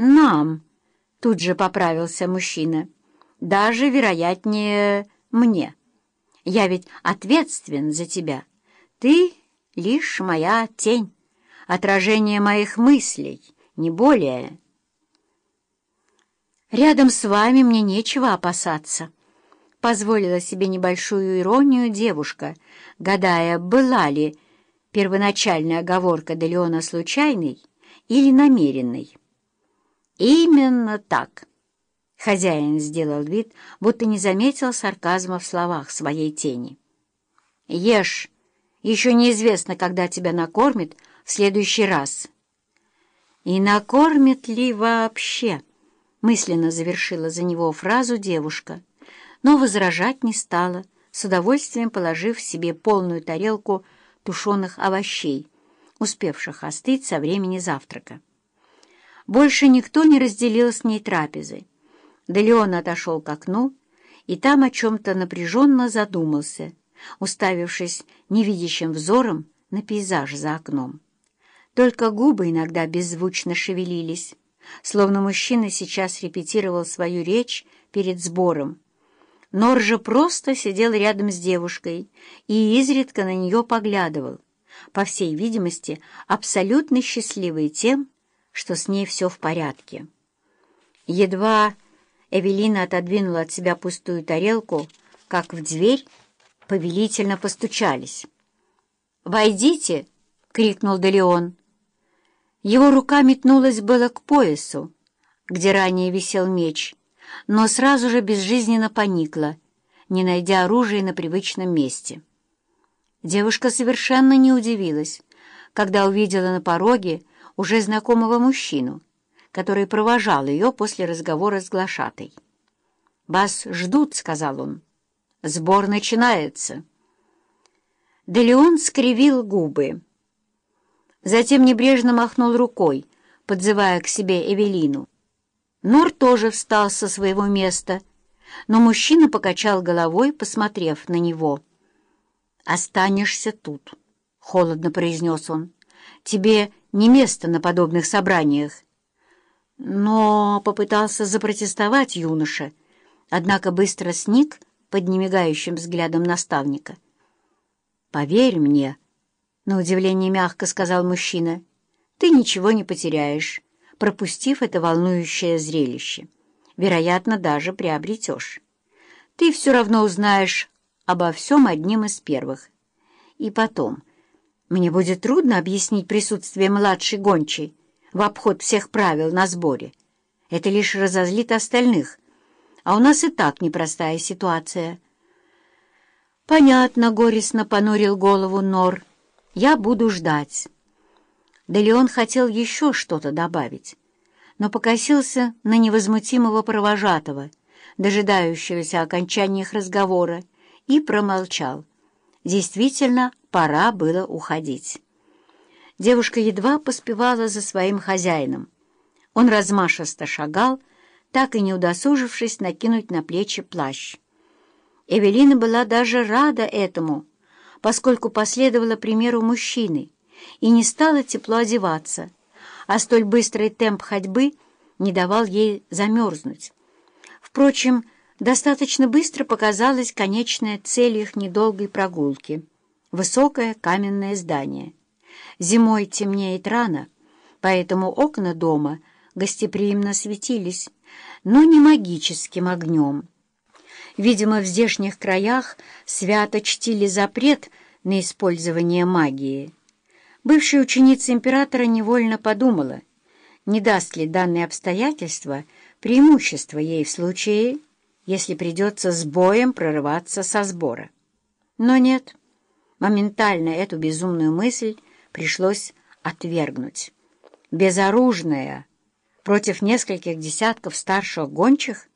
«Нам», — тут же поправился мужчина, — «даже, вероятнее, мне. Я ведь ответственен за тебя. Ты лишь моя тень, отражение моих мыслей, не более». «Рядом с вами мне нечего опасаться», — позволила себе небольшую иронию девушка, гадая, была ли первоначальная оговорка Делеона случайной или намеренной. «Именно так!» Хозяин сделал вид, будто не заметил сарказма в словах своей тени. «Ешь! Еще неизвестно, когда тебя накормят в следующий раз». «И накормят ли вообще?» — мысленно завершила за него фразу девушка, но возражать не стала, с удовольствием положив себе полную тарелку тушеных овощей, успевших остыть со времени завтрака. Больше никто не разделил с ней трапезы. Да Леон отошел к окну и там о чем-то напряженно задумался, уставившись невидящим взором на пейзаж за окном. Только губы иногда беззвучно шевелились, словно мужчина сейчас репетировал свою речь перед сбором. Нор же просто сидел рядом с девушкой и изредка на нее поглядывал, по всей видимости, абсолютно счастливый тем, что с ней все в порядке. Едва Эвелина отодвинула от себя пустую тарелку, как в дверь повелительно постучались. «Войдите!» — крикнул Делеон. Его рука метнулась было к поясу, где ранее висел меч, но сразу же безжизненно поникла, не найдя оружия на привычном месте. Девушка совершенно не удивилась, когда увидела на пороге уже знакомого мужчину, который провожал ее после разговора с глашатой. «Вас ждут», — сказал он. «Сбор начинается». Делеон скривил губы. Затем небрежно махнул рукой, подзывая к себе Эвелину. Нор тоже встал со своего места, но мужчина покачал головой, посмотрев на него. «Останешься тут», — холодно произнес он. «Тебе не место на подобных собраниях. Но попытался запротестовать юноша, однако быстро сник под немигающим взглядом наставника. «Поверь мне», — на удивление мягко сказал мужчина, — «ты ничего не потеряешь, пропустив это волнующее зрелище. Вероятно, даже приобретешь. Ты все равно узнаешь обо всем одним из первых. И потом...» Мне будет трудно объяснить присутствие младшей гончей в обход всех правил на сборе. Это лишь разозлит остальных, а у нас и так непростая ситуация. Понятно, горестно понурил голову Нор. Я буду ждать. Да Леон хотел еще что-то добавить, но покосился на невозмутимого провожатого, дожидающегося окончания их разговора, и промолчал. Действительно, пора было уходить. Девушка едва поспевала за своим хозяином. Он размашисто шагал, так и не удосужившись накинуть на плечи плащ. Эвелина была даже рада этому, поскольку последовала примеру мужчины и не стала тепло одеваться, а столь быстрый темп ходьбы не давал ей замерзнуть. Впрочем, достаточно быстро показалась конечная цель их недолгой прогулки — высокое каменное здание. Зимой темнеет рано, поэтому окна дома гостеприимно светились, но не магическим огнем. Видимо, в здешних краях свято чтили запрет на использование магии. Бывшая ученица императора невольно подумала, не даст ли данное обстоятельство преимущество ей в случае, если придется с боем прорываться со сбора. Но нет, моментально эту безумную мысль пришлось отвергнуть. Безоружная, против нескольких десятков старших гончих,